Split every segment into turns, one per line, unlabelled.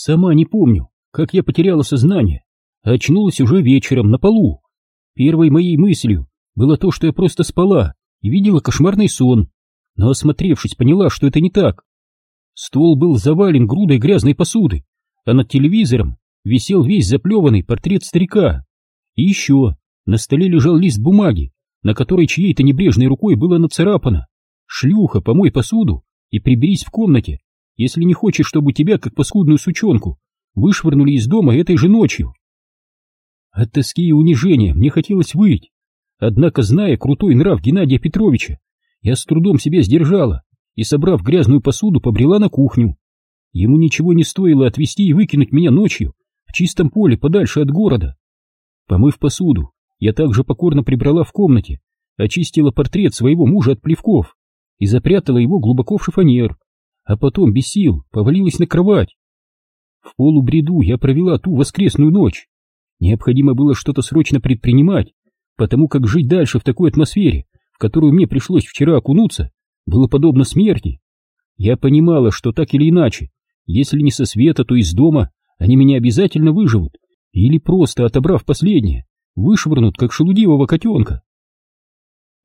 Сама не помню, как я потеряла сознание, очнулась уже вечером на полу. Первой моей мыслью было то, что я просто спала и видела кошмарный сон, но осмотревшись, поняла, что это не так. Стол был завален грудой грязной посуды, а над телевизором висел весь заплеванный портрет старика. И еще на столе лежал лист бумаги, на которой чьей-то небрежной рукой было нацарапано «Шлюха, помой посуду и приберись в комнате, если не хочешь, чтобы тебя, как паскудную сучонку, вышвырнули из дома этой же ночью». От тоски и унижения мне хотелось выйти, однако, зная крутой нрав Геннадия Петровича, я с трудом себя сдержала и, собрав грязную посуду, побрела на кухню. Ему ничего не стоило отвезти и выкинуть меня ночью в чистом поле подальше от города. Помыв посуду, я также покорно прибрала в комнате, очистила портрет своего мужа от плевков и запрятала его глубоко в шифонер, а потом без сил повалилась на кровать. В полубреду я провела ту воскресную ночь. Необходимо было что-то срочно предпринимать, потому как жить дальше в такой атмосфере, в которую мне пришлось вчера окунуться, было подобно смерти. Я понимала, что так или иначе, если не со света, то из дома, они меня обязательно выживут, или просто, отобрав последнее, вышвырнут, как шелудивого котенка.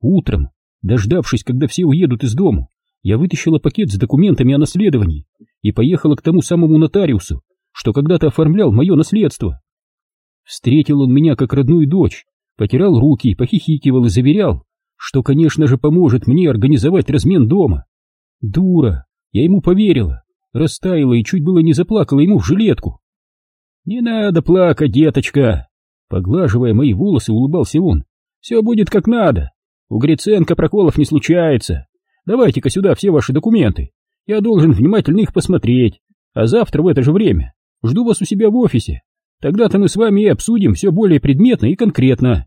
Утром, дождавшись, когда все уедут из дому, я вытащила пакет с документами о наследовании и поехала к тому самому нотариусу, что когда-то оформлял мое наследство. Встретил он меня как родную дочь, потирал руки, похихикивал и заверял, что, конечно же, поможет мне организовать размен дома. Дура, я ему поверила, растаяла и чуть было не заплакала ему в жилетку. «Не надо плакать, деточка!» Поглаживая мои волосы, улыбался он. «Все будет как надо. У Гриценко проколов не случается. Давайте-ка сюда все ваши документы. Я должен внимательно их посмотреть. А завтра в это же время жду вас у себя в офисе. Тогда-то мы с вами и обсудим все более предметно и конкретно».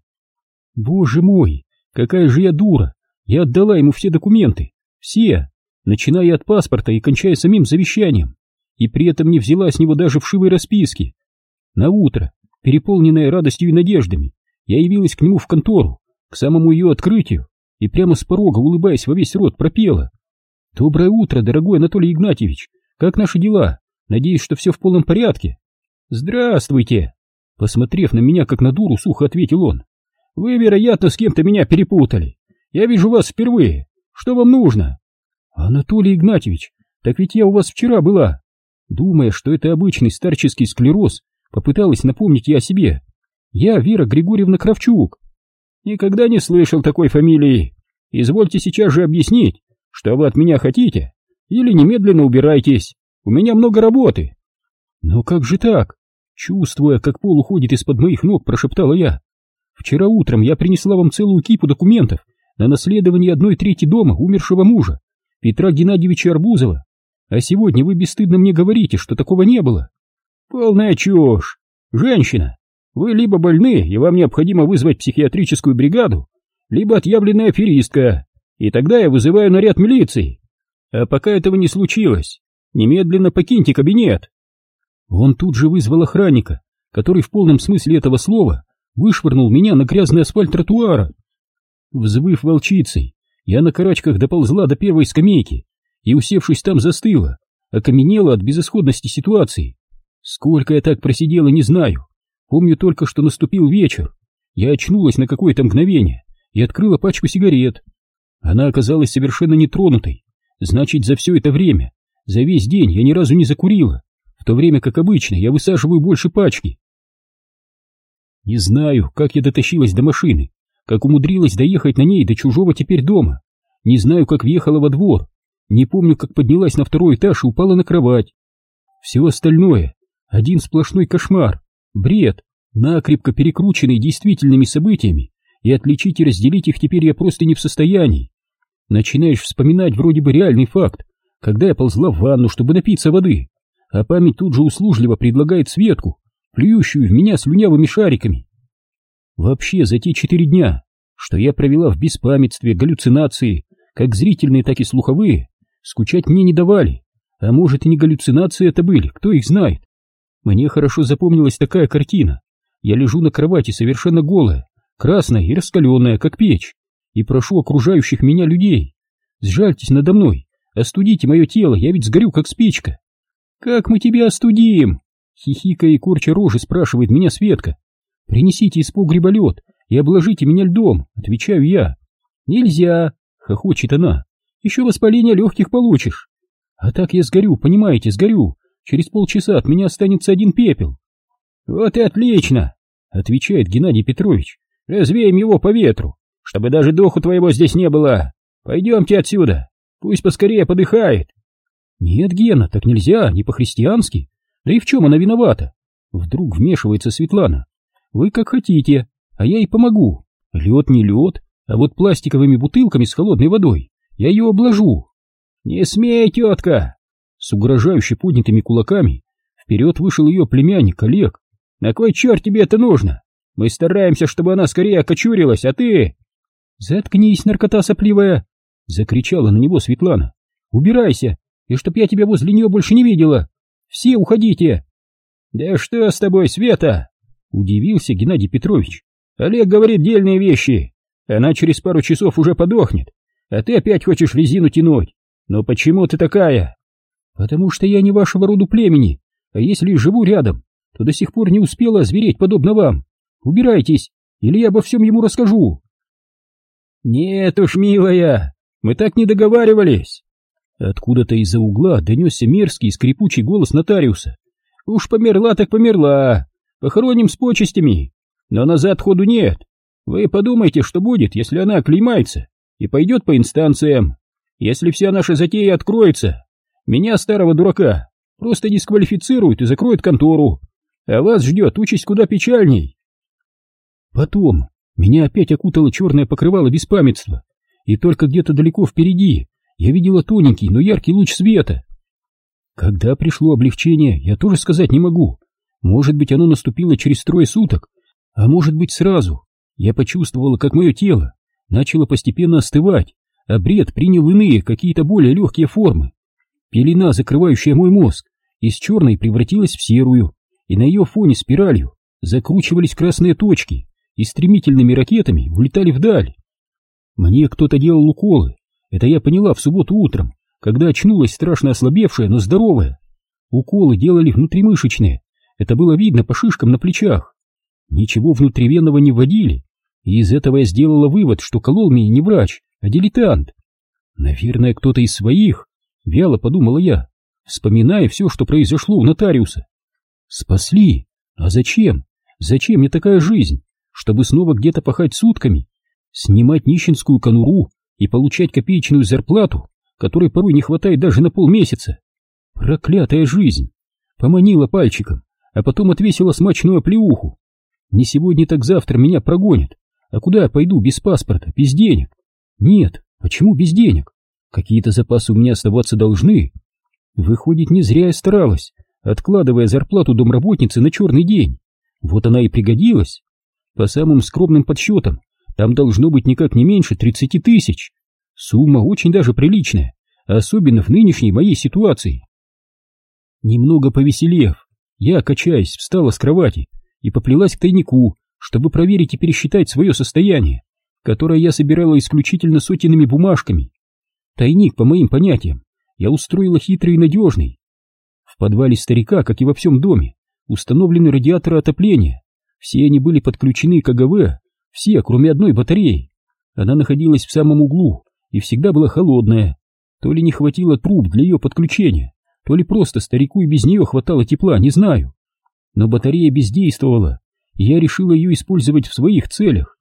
Боже мой, какая же я дура! Я отдала ему все документы. Все, начиная от паспорта и кончая самим завещанием. И при этом не взяла с него даже вшивой расписки. На утро Переполненная радостью и надеждами, я явилась к нему в контору, к самому ее открытию, и прямо с порога, улыбаясь во весь рот, пропела. «Доброе утро, дорогой Анатолий Игнатьевич! Как наши дела? Надеюсь, что все в полном порядке?» «Здравствуйте!» Посмотрев на меня, как на дуру, сухо ответил он. «Вы, вероятно, с кем-то меня перепутали. Я вижу вас впервые. Что вам нужно?» «Анатолий Игнатьевич, так ведь я у вас вчера была!» Думая, что это обычный старческий склероз, Попыталась напомнить я о себе. Я Вера Григорьевна Кравчук. Никогда не слышал такой фамилии. Извольте сейчас же объяснить, что вы от меня хотите, или немедленно убирайтесь. У меня много работы. Но как же так? Чувствуя, как пол уходит из-под моих ног, прошептала я. Вчера утром я принесла вам целую кипу документов на наследование одной трети дома умершего мужа, Петра Геннадьевича Арбузова. А сегодня вы бесстыдно мне говорите, что такого не было. Полная чушь. Женщина, вы либо больны, и вам необходимо вызвать психиатрическую бригаду, либо отъявленная аферистка, и тогда я вызываю наряд милиции. А пока этого не случилось, немедленно покиньте кабинет. Он тут же вызвал охранника, который в полном смысле этого слова вышвырнул меня на грязный асфальт тротуара. Взвыв волчицей, я на карачках доползла до первой скамейки и, усевшись там, застыла, окаменела от безысходности ситуации. Сколько я так просидела, не знаю. Помню только, что наступил вечер. Я очнулась на какое-то мгновение и открыла пачку сигарет. Она оказалась совершенно нетронутой. Значит, за все это время, за весь день я ни разу не закурила, в то время как обычно я высаживаю больше пачки. Не знаю, как я дотащилась до машины, как умудрилась доехать на ней до чужого теперь дома. Не знаю, как въехала во двор. Не помню, как поднялась на второй этаж и упала на кровать. Все остальное один сплошной кошмар, бред, накрепко перекрученный действительными событиями, и отличить и разделить их теперь я просто не в состоянии. Начинаешь вспоминать вроде бы реальный факт, когда я ползла в ванну, чтобы напиться воды, а память тут же услужливо предлагает Светку, плюющую в меня слюнявыми шариками. Вообще, за те четыре дня, что я провела в беспамятстве, галлюцинации, как зрительные, так и слуховые, скучать мне не давали, а может и не галлюцинации это были, кто их знает. Мне хорошо запомнилась такая картина. Я лежу на кровати совершенно голая, красная и раскаленная, как печь, и прошу окружающих меня людей. Сжальтесь надо мной, остудите мое тело, я ведь сгорю, как спичка. Как мы тебя остудим? Хихикая и корча рожи спрашивает меня Светка. Принесите из погреба лед и обложите меня льдом, отвечаю я. Нельзя, хохочет она. Еще воспаление легких получишь. А так я сгорю, понимаете, сгорю. Через полчаса от меня останется один пепел. Вот и отлично, отвечает Геннадий Петрович. Развеем его по ветру, чтобы даже духу твоего здесь не было. Пойдемте отсюда, пусть поскорее подыхает. Нет, Гена, так нельзя, не по-христиански. Да и в чем она виновата? Вдруг вмешивается Светлана. Вы как хотите, а я и помогу. Лед не лед, а вот пластиковыми бутылками с холодной водой я ее обложу. Не смей, тетка! С угрожающе поднятыми кулаками вперед вышел ее племянник Олег. На кой черт тебе это нужно? Мы стараемся, чтобы она скорее окочурилась, а ты... Заткнись, наркота сопливая! Закричала на него Светлана. Убирайся, и чтоб я тебя возле нее больше не видела. Все уходите. Да что с тобой, Света? Удивился Геннадий Петрович. Олег говорит дельные вещи. Она через пару часов уже подохнет. А ты опять хочешь резину тянуть. Но почему ты такая? Потому что я не вашего роду племени. А если живу рядом, то до сих пор не успела озвереть подобно вам. Убирайтесь, или я обо всем ему расскажу. Нет уж, милая, мы так не договаривались. Откуда-то из-за угла донесся мерзкий скрипучий голос нотариуса. Уж померла так померла. Похороним с почестями. Но назад ходу нет. Вы подумайте, что будет, если она оклеймается и пойдет по инстанциям. Если вся наша затея откроется, меня, старого дурака, просто дисквалифицируют и закроют контору, а вас ждет участь куда печальней. Потом меня опять окутало черное покрывало беспамятства, и только где-то далеко впереди я видела тоненький, но яркий луч света. Когда пришло облегчение, я тоже сказать не могу. Может быть, оно наступило через трое суток, а может быть сразу. Я почувствовала, как мое тело начало постепенно остывать, а бред принял иные, какие-то более легкие формы. Пелена, закрывающая мой мозг, из черной превратилась в серую, и на ее фоне спиралью закручивались красные точки и стремительными ракетами улетали вдаль. Мне кто-то делал уколы, это я поняла в субботу утром, когда очнулась страшно ослабевшая, но здоровая. Уколы делали внутримышечные, это было видно по шишкам на плечах. Ничего внутривенного не вводили, и из этого я сделала вывод, что колол меня не врач, а дилетант. Наверное, кто-то из своих, вяло подумала я, вспоминая все, что произошло у нотариуса. Спасли? А зачем? Зачем мне такая жизнь? Чтобы снова где-то пахать сутками? Снимать нищенскую конуру и получать копеечную зарплату, которой порой не хватает даже на полмесяца? Проклятая жизнь! Поманила пальчиком, а потом отвесила смачную оплеуху. Не сегодня, так завтра меня прогонят. А куда я пойду без паспорта, без денег? Нет, почему без денег? Какие-то запасы у меня оставаться должны. Выходит, не зря я старалась, откладывая зарплату домработницы на черный день. Вот она и пригодилась. По самым скромным подсчетам, там должно быть никак не меньше 30 тысяч. Сумма очень даже приличная, особенно в нынешней моей ситуации. Немного повеселев, я, качаясь, встала с кровати и поплелась к тайнику, чтобы проверить и пересчитать свое состояние, которое я собирала исключительно сотенными бумажками. Тайник, по моим понятиям, я устроила хитрый и надежный. В подвале старика, как и во всем доме, установлены радиаторы отопления. Все они были подключены к АГВ, все, кроме одной батареи. Она находилась в самом углу и всегда была холодная. То ли не хватило труб для ее подключения, то ли просто старику и без нее хватало тепла, не знаю. Но батарея бездействовала, и я решила ее использовать в своих целях.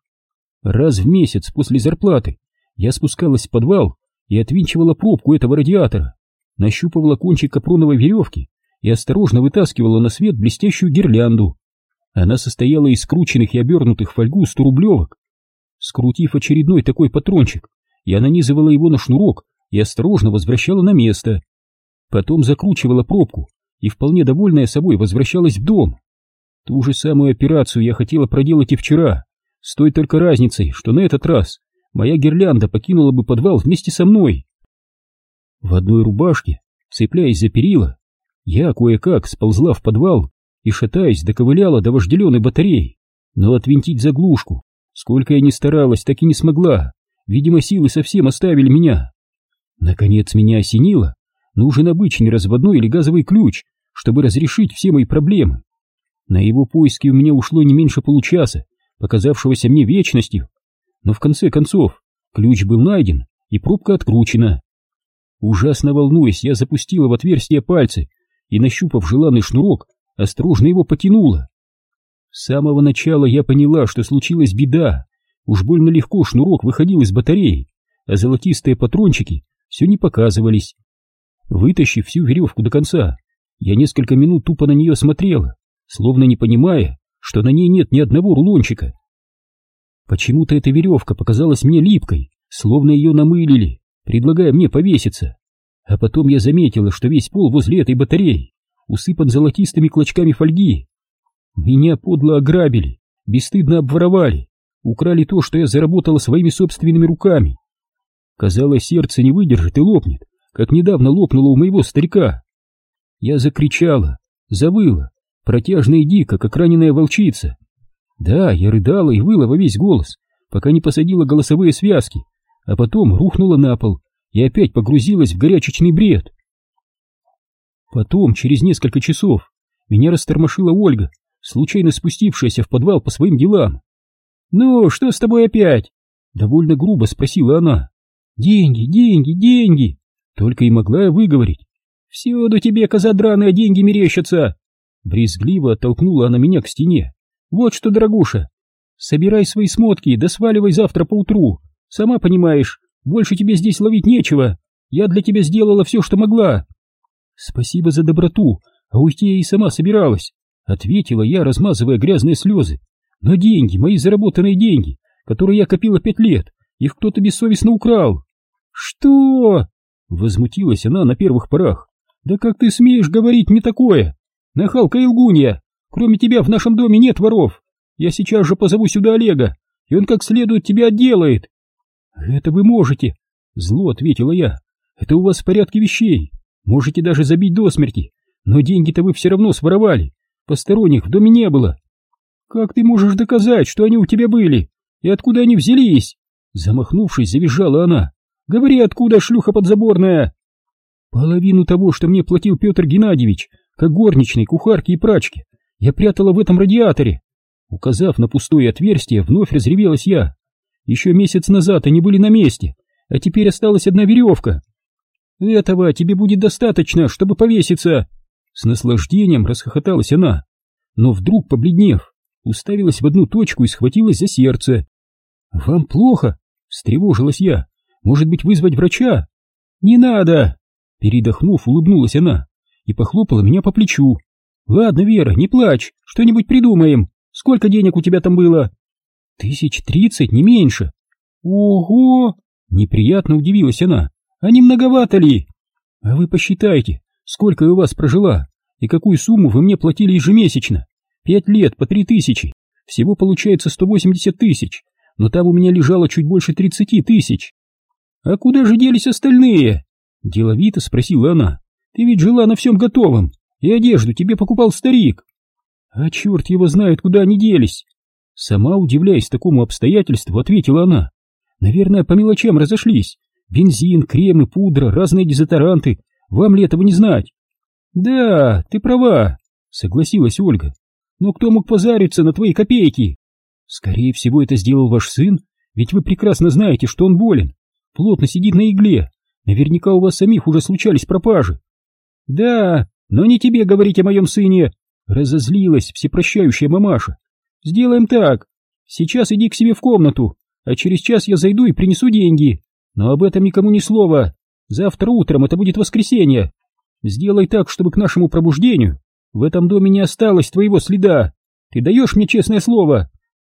Раз в месяц после зарплаты я спускалась в подвал и отвинчивала пробку этого радиатора, нащупывала кончик капроновой веревки и осторожно вытаскивала на свет блестящую гирлянду. Она состояла из скрученных и обернутых фольгу сторублевок. Скрутив очередной такой патрончик, я нанизывала его на шнурок и осторожно возвращала на место. Потом закручивала пробку и, вполне довольная собой, возвращалась в дом. Ту же самую операцию я хотела проделать и вчера, с той только разницей, что на этот раз моя гирлянда покинула бы подвал вместе со мной. В одной рубашке, цепляясь за перила, я кое-как сползла в подвал и, шатаясь, доковыляла до вожделенной батареи, но отвинтить заглушку, сколько я ни старалась, так и не смогла, видимо, силы совсем оставили меня. Наконец меня осенило, Нужен обычный разводной или газовый ключ, чтобы разрешить все мои проблемы. На его поиски у меня ушло не меньше получаса, показавшегося мне вечностью. Но в конце концов ключ был найден и пробка откручена. Ужасно волнуясь, я запустила в отверстие пальцы и, нащупав желанный шнурок, осторожно его потянула. С самого начала я поняла, что случилась беда. Уж больно легко шнурок выходил из батареи, а золотистые патрончики все не показывались. Вытащив всю веревку до конца, я несколько минут тупо на нее смотрела, словно не понимая, что на ней нет ни одного рулончика. Почему-то эта веревка показалась мне липкой, словно ее намылили, предлагая мне повеситься. А потом я заметила, что весь пол возле этой батареи усыпан золотистыми клочками фольги. Меня подло ограбили, бесстыдно обворовали, украли то, что я заработала своими собственными руками. Казалось, сердце не выдержит и лопнет, как недавно лопнуло у моего старика. Я закричала, завыла, протяжно и дико, как раненая волчица. Да, я рыдала и выла во весь голос, пока не посадила голосовые связки, а потом рухнула на пол и опять погрузилась в горячечный бред. Потом, через несколько часов, меня растормошила Ольга, случайно спустившаяся в подвал по своим делам. «Ну, что с тобой опять?» — довольно грубо спросила она. «Деньги, деньги, деньги!» Только и могла я выговорить. «Всюду тебе, козадраные, деньги мерещатся!» Брезгливо оттолкнула она меня к стене. «Вот что, дорогуша, собирай свои смотки, да сваливай завтра поутру. Сама понимаешь, больше тебе здесь ловить нечего. Я для тебя сделала все, что могла». «Спасибо за доброту, а уйти я и сама собиралась», — ответила я, размазывая грязные слезы. «Но деньги, мои заработанные деньги, которые я копила пять лет, их кто-то бессовестно украл». «Что?» — возмутилась она на первых порах. «Да как ты смеешь говорить мне такое? Нахалка и лгунья! Кроме тебя в нашем доме нет воров! Я сейчас же позову сюда Олега, и он как следует тебя отделает!» «Это вы можете!» — зло ответила я. «Это у вас в порядке вещей. Можете даже забить до смерти. Но деньги-то вы все равно своровали. Посторонних в доме не было. Как ты можешь доказать, что они у тебя были? И откуда они взялись?» Замахнувшись, завизжала она. «Говори, откуда шлюха подзаборная?» «Половину того, что мне платил Петр Геннадьевич, как горничной, кухарке и прачке, я прятала в этом радиаторе». Указав на пустое отверстие, вновь разревелась я. «Еще месяц назад они были на месте, а теперь осталась одна веревка. Этого тебе будет достаточно, чтобы повеситься!» С наслаждением расхохоталась она, но вдруг, побледнев, уставилась в одну точку и схватилась за сердце. «Вам плохо?» — встревожилась я. «Может быть, вызвать врача?» «Не надо!» Передохнув, улыбнулась она и похлопала меня по плечу. «Ладно, Вера, не плачь, что-нибудь придумаем. Сколько денег у тебя там было?» «Тысяч тридцать, не меньше». «Ого!» — неприятно удивилась она. «А не многовато ли?» «А вы посчитайте, сколько я у вас прожила и какую сумму вы мне платили ежемесячно. Пять лет по три тысячи. Всего получается сто восемьдесят тысяч, но там у меня лежало чуть больше тридцати тысяч». «А куда же делись остальные?» Деловито спросила она. Ты ведь жила на всем готовом, и одежду тебе покупал старик. А черт его знает, куда они делись. Сама, удивляясь такому обстоятельству, ответила она. Наверное, по мелочам разошлись. Бензин, кремы, пудра, разные дезодоранты. Вам ли этого не знать? Да, ты права, согласилась Ольга. Но кто мог позариться на твои копейки? Скорее всего, это сделал ваш сын, ведь вы прекрасно знаете, что он болен. Плотно сидит на игле. Наверняка у вас самих уже случались пропажи. Да, но не тебе говорить о моем сыне, разозлилась всепрощающая мамаша. Сделаем так. Сейчас иди к себе в комнату, а через час я зайду и принесу деньги. Но об этом никому ни слова. Завтра утром это будет воскресенье. Сделай так, чтобы к нашему пробуждению в этом доме не осталось твоего следа. Ты даешь мне честное слово?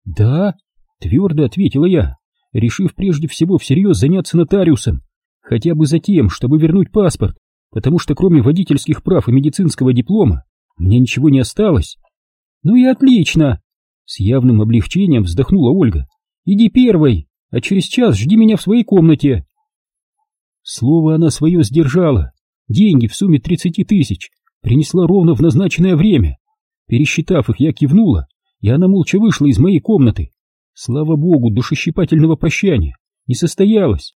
Да, твердо ответила я, решив прежде всего всерьез заняться нотариусом хотя бы за тем, чтобы вернуть паспорт, потому что кроме водительских прав и медицинского диплома мне ничего не осталось. Ну и отлично! С явным облегчением вздохнула Ольга. Иди первой, а через час жди меня в своей комнате. Слово она свое сдержала. Деньги в сумме тридцати тысяч принесла ровно в назначенное время. Пересчитав их, я кивнула, и она молча вышла из моей комнаты. Слава богу, душещипательного прощания не состоялось.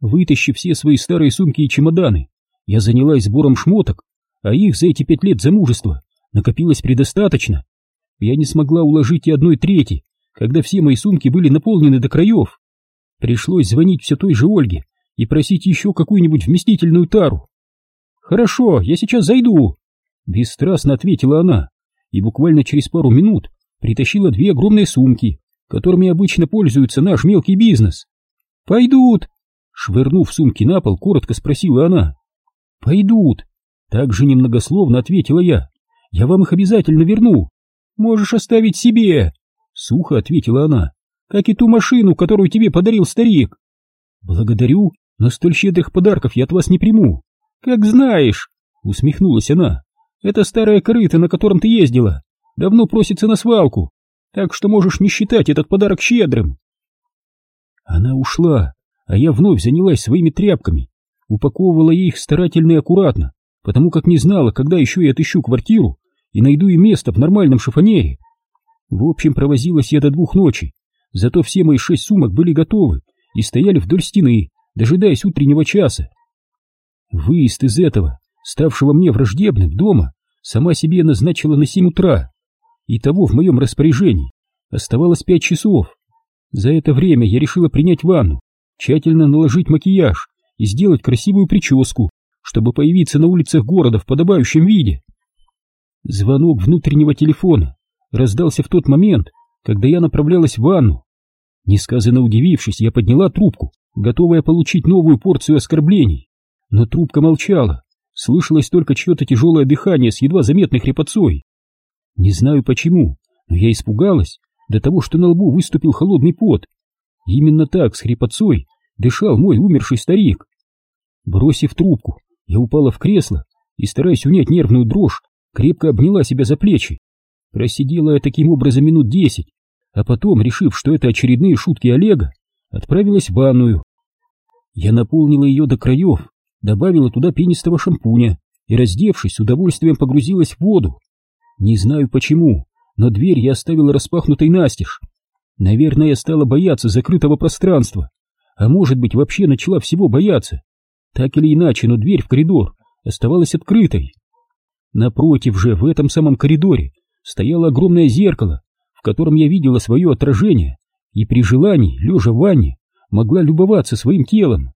Вытащив все свои старые сумки и чемоданы, Я занялась сбором шмоток, а их за эти пять лет замужества накопилось предостаточно. Я не смогла уложить и одной трети, когда все мои сумки были наполнены до краев. Пришлось звонить все той же Ольге и просить еще какую-нибудь вместительную тару. «Хорошо, я сейчас зайду», — бесстрастно ответила она, и буквально через пару минут притащила две огромные сумки, которыми обычно пользуется наш мелкий бизнес. «Пойдут!» — швырнув сумки на пол, коротко спросила она. «Пойдут!» — также немногословно ответила я. «Я вам их обязательно верну. Можешь оставить себе!» — сухо ответила она. «Как и ту машину, которую тебе подарил старик!» «Благодарю, но столь щедрых подарков я от вас не приму. «Как знаешь», — усмехнулась она, — «это старая корыто, на котором ты ездила, давно просится на свалку, так что можешь не считать этот подарок щедрым». Она ушла, а я вновь занялась своими тряпками, упаковывала их старательно и аккуратно, потому как не знала, когда еще я отыщу квартиру и найду и место в нормальном шифонере. В общем, провозилась я до двух ночи, зато все мои шесть сумок были готовы и стояли вдоль стены, дожидаясь утреннего часа. Выезд из этого, ставшего мне враждебным, дома, сама себе назначила на семь утра. и того в моем распоряжении оставалось пять часов. За это время я решила принять ванну, тщательно наложить макияж и сделать красивую прическу, чтобы появиться на улицах города в подобающем виде. Звонок внутреннего телефона раздался в тот момент, когда я направлялась в ванну. Несказанно удивившись, я подняла трубку, готовая получить новую порцию оскорблений. Но трубка молчала, слышалось только чье-то тяжелое дыхание с едва заметной хрипотцой. Не знаю почему, но я испугалась до того, что на лбу выступил холодный пот. Именно так, с хрипотцой, дышал мой умерший старик. Бросив трубку, я упала в кресло и, стараясь унять нервную дрожь, крепко обняла себя за плечи. Просидела я таким образом минут десять, а потом, решив, что это очередные шутки Олега, отправилась в ванную. Я наполнила ее до краев добавила туда пенистого шампуня и, раздевшись, с удовольствием погрузилась в воду. Не знаю почему, но дверь я оставила распахнутой настежь. Наверное, я стала бояться закрытого пространства, а может быть, вообще начала всего бояться. Так или иначе, но дверь в коридор оставалась открытой. Напротив же, в этом самом коридоре, стояло огромное зеркало, в котором я видела свое отражение, и при желании, лежа в ванне, могла любоваться своим телом.